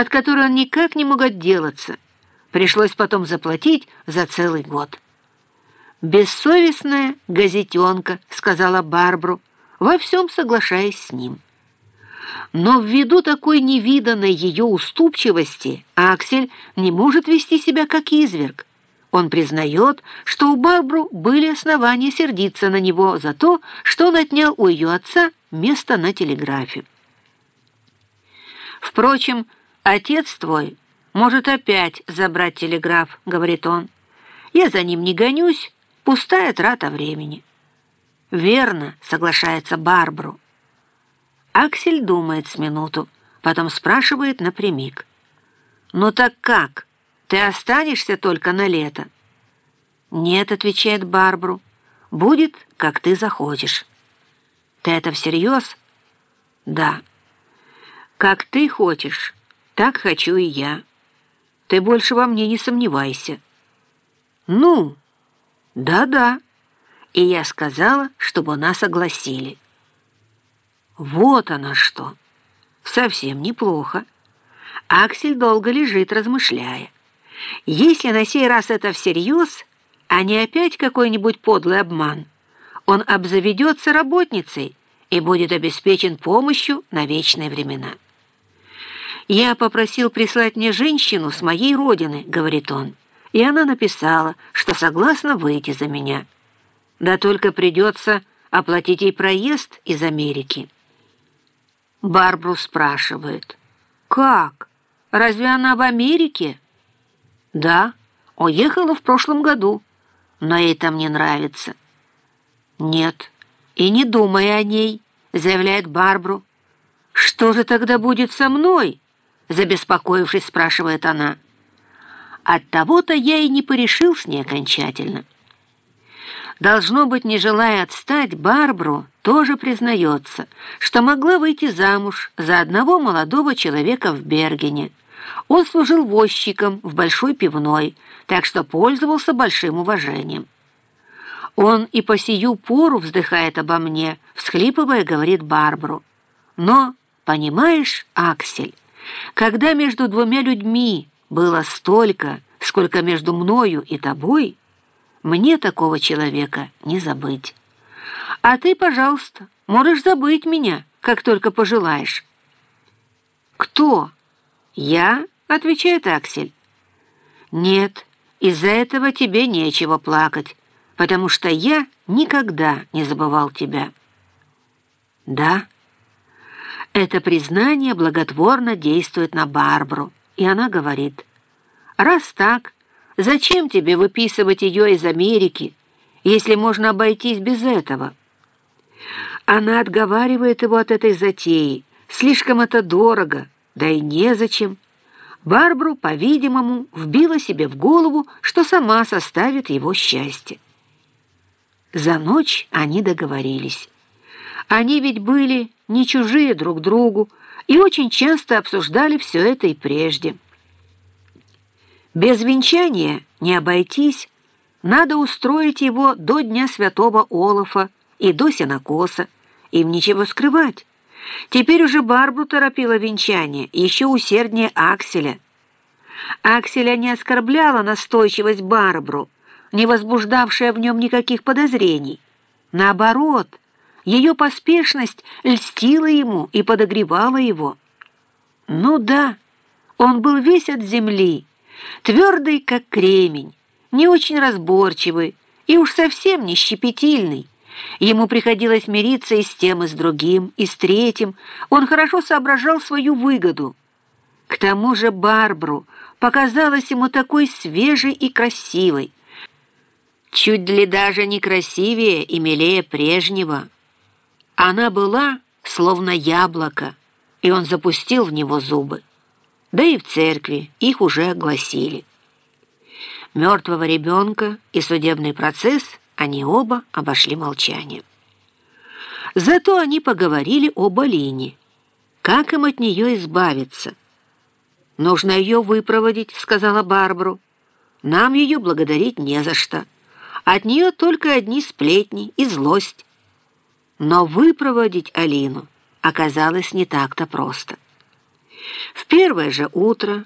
от которой он никак не мог отделаться. Пришлось потом заплатить за целый год. «Бессовестная газетенка», — сказала Барбру, во всем соглашаясь с ним. Но ввиду такой невиданной ее уступчивости Аксель не может вести себя как изверг. Он признает, что у Барбру были основания сердиться на него за то, что он отнял у ее отца место на телеграфе. «Впрочем, отец твой может опять забрать телеграф», — говорит он. «Я за ним не гонюсь, пустая трата времени». «Верно», — соглашается Барбру. Аксель думает с минуту, потом спрашивает напрямик. «Ну так как?» Ты останешься только на лето?» «Нет», — отвечает Барбру, — «будет, как ты захочешь». «Ты это всерьез?» «Да». «Как ты хочешь, так хочу и я. Ты больше во мне не сомневайся». «Ну?» «Да-да». И я сказала, чтобы нас огласили. Вот она что. Совсем неплохо. Аксель долго лежит, размышляя. Если на сей раз это всерьез, а не опять какой-нибудь подлый обман, он обзаведется работницей и будет обеспечен помощью на вечные времена. «Я попросил прислать мне женщину с моей родины», — говорит он, и она написала, что согласна выйти за меня. Да только придется оплатить ей проезд из Америки. Барбру спрашивает, «Как? Разве она в Америке?» «Да, уехала в прошлом году, но ей там не нравится». «Нет, и не думай о ней», — заявляет Барбру. «Что же тогда будет со мной?» — забеспокоившись, спрашивает она. От того-то я и не порешил с ней окончательно. Должно быть, не желая отстать, Барбру тоже признается, что могла выйти замуж за одного молодого человека в Бергене, он служил возчиком в большой пивной, так что пользовался большим уважением. Он и по сию пору вздыхает обо мне, всхлипывая, говорит Барбару. Но, понимаешь, Аксель, когда между двумя людьми было столько, сколько между мною и тобой, мне такого человека не забыть. А ты, пожалуйста, можешь забыть меня, как только пожелаешь. Кто? «Я?» — отвечает Аксель. «Нет, из-за этого тебе нечего плакать, потому что я никогда не забывал тебя». «Да?» Это признание благотворно действует на Барбару, и она говорит, «Раз так, зачем тебе выписывать ее из Америки, если можно обойтись без этого?» Она отговаривает его от этой затеи, слишком это дорого, да и незачем. Барбару, по-видимому, вбила себе в голову, что сама составит его счастье. За ночь они договорились. Они ведь были не чужие друг другу и очень часто обсуждали все это и прежде. Без венчания не обойтись, надо устроить его до Дня Святого Олафа и до Сенокоса, им ничего скрывать. Теперь уже Барбу торопила венчание, еще усерднее Акселя. Акселя не оскорбляла настойчивость Барбру, не возбуждавшая в нем никаких подозрений. Наоборот, ее поспешность льстила ему и подогревала его. Ну да, он был весь от земли, твердый, как кремень, не очень разборчивый и уж совсем не щепетильный. Ему приходилось мириться и с тем, и с другим, и с третьим. Он хорошо соображал свою выгоду. К тому же Барбру показалась ему такой свежей и красивой. Чуть ли даже не красивее и милее прежнего. Она была словно яблоко, и он запустил в него зубы. Да и в церкви их уже огласили. Мертвого ребенка и судебный процесс – они оба обошли молчанием. Зато они поговорили об Алине. Как им от нее избавиться? «Нужно ее выпроводить», — сказала Барбару. «Нам ее благодарить не за что. От нее только одни сплетни и злость». Но выпроводить Алину оказалось не так-то просто. В первое же утро